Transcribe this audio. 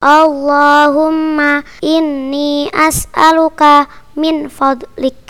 Allahumma inni as'aluka min fadlik.